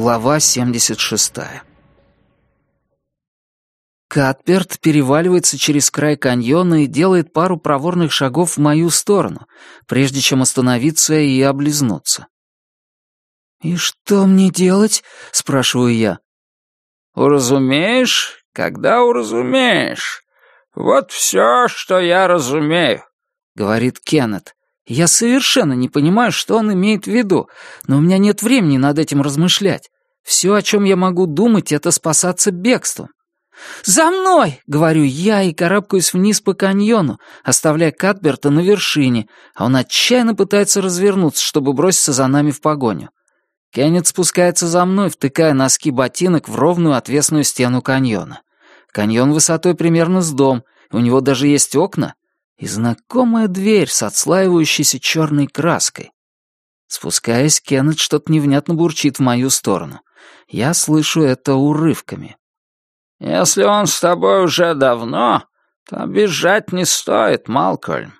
Глава 76. Катперт переваливается через край каньона и делает пару проворных шагов в мою сторону, прежде чем остановиться и облизнуться. «И что мне делать?» — спрашиваю я. «Уразумеешь, когда уразумеешь. Вот все, что я разумею», — говорит Кеннет. Я совершенно не понимаю, что он имеет в виду, но у меня нет времени над этим размышлять. Все, о чем я могу думать, это спасаться бегством. «За мной!» — говорю я и карабкаюсь вниз по каньону, оставляя Катберта на вершине, а он отчаянно пытается развернуться, чтобы броситься за нами в погоню. Кеннет спускается за мной, втыкая носки ботинок в ровную отвесную стену каньона. Каньон высотой примерно с дом, у него даже есть окна, и знакомая дверь с отслаивающейся черной краской. Спускаясь, Кеннет что-то невнятно бурчит в мою сторону. Я слышу это урывками. «Если он с тобой уже давно, то бежать не стоит, Малкольм.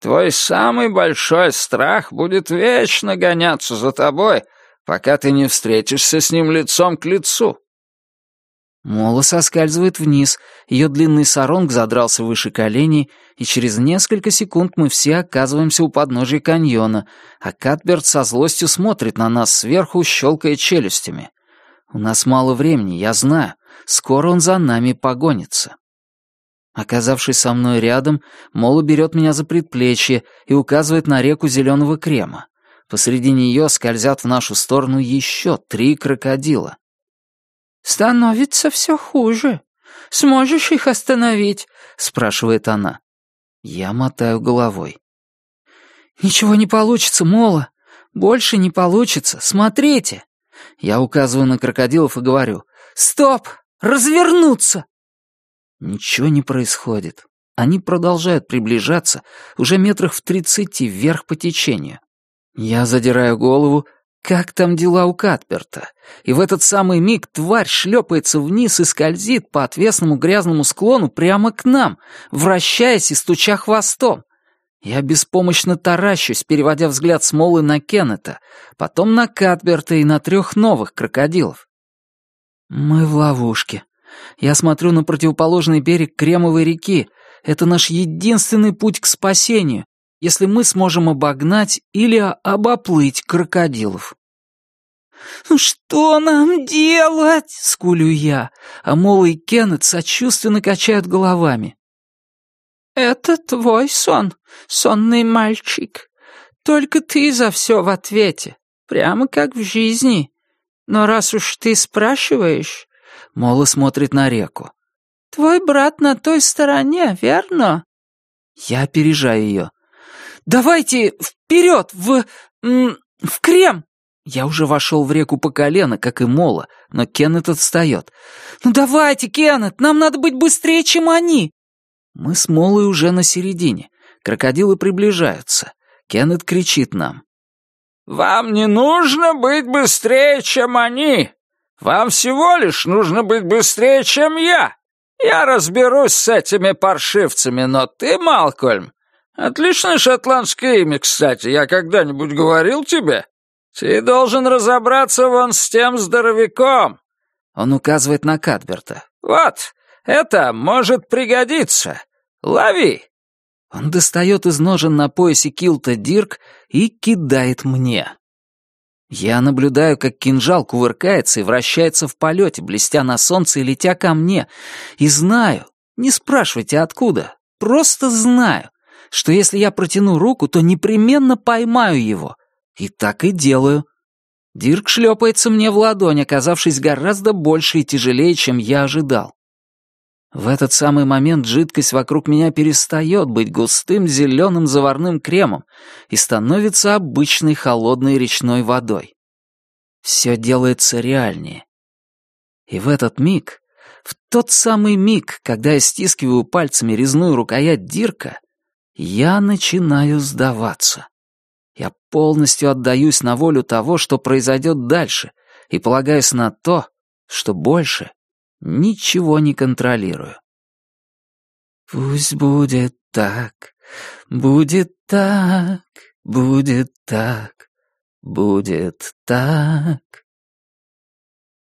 Твой самый большой страх будет вечно гоняться за тобой, пока ты не встретишься с ним лицом к лицу». Мола соскальзывает вниз, ее длинный саронг задрался выше коленей, и через несколько секунд мы все оказываемся у подножия каньона, а Катберт со злостью смотрит на нас сверху, щелкая челюстями. У нас мало времени, я знаю, скоро он за нами погонится. Оказавшись со мной рядом, Мола берет меня за предплечье и указывает на реку зеленого крема. Посреди нее скользят в нашу сторону еще три крокодила. «Становится все хуже. Сможешь их остановить?» — спрашивает она. Я мотаю головой. «Ничего не получится, Мола. Больше не получится. Смотрите!» Я указываю на крокодилов и говорю. «Стоп! Развернуться!» Ничего не происходит. Они продолжают приближаться, уже метрах в тридцати вверх по течению. Я задираю голову как там дела у Катперта? И в этот самый миг тварь шлепается вниз и скользит по отвесному грязному склону прямо к нам, вращаясь и стуча хвостом. Я беспомощно таращусь, переводя взгляд с Молы на Кеннета, потом на Катберта и на трех новых крокодилов. Мы в ловушке. Я смотрю на противоположный берег Кремовой реки. Это наш единственный путь к спасению, если мы сможем обогнать или обоплыть крокодилов. «Ну «Что нам делать?» — скулю я, а Мола и Кеннет сочувственно качают головами. «Это твой сон, сонный мальчик. Только ты за все в ответе, прямо как в жизни. Но раз уж ты спрашиваешь...» Мола смотрит на реку. «Твой брат на той стороне, верно?» Я опережаю ее. «Давайте вперед, в... в крем!» Я уже вошел в реку по колено, как и Мола, но Кеннет отстает. «Ну давайте, Кеннет, нам надо быть быстрее, чем они!» Мы с Молой уже на середине. Крокодилы приближаются. Кеннет кричит нам. «Вам не нужно быть быстрее, чем они! Вам всего лишь нужно быть быстрее, чем я! Я разберусь с этими паршивцами, но ты, Малкольм, Отличное шотландское имя, кстати. Я когда-нибудь говорил тебе? Ты должен разобраться вон с тем здоровяком. Он указывает на Кадберта. Вот, это может пригодиться. Лови. Он достает из ножен на поясе килта Дирк и кидает мне. Я наблюдаю, как кинжал кувыркается и вращается в полете, блестя на солнце и летя ко мне. И знаю, не спрашивайте откуда, просто знаю, что если я протяну руку, то непременно поймаю его. И так и делаю. Дирк шлепается мне в ладонь, оказавшись гораздо больше и тяжелее, чем я ожидал. В этот самый момент жидкость вокруг меня перестает быть густым зеленым заварным кремом и становится обычной холодной речной водой. Все делается реальнее. И в этот миг, в тот самый миг, когда я стискиваю пальцами резную рукоять Дирка, я начинаю сдаваться. Я полностью отдаюсь на волю того, что произойдет дальше, и полагаюсь на то, что больше ничего не контролирую. Пусть будет так, будет так, будет так, будет так.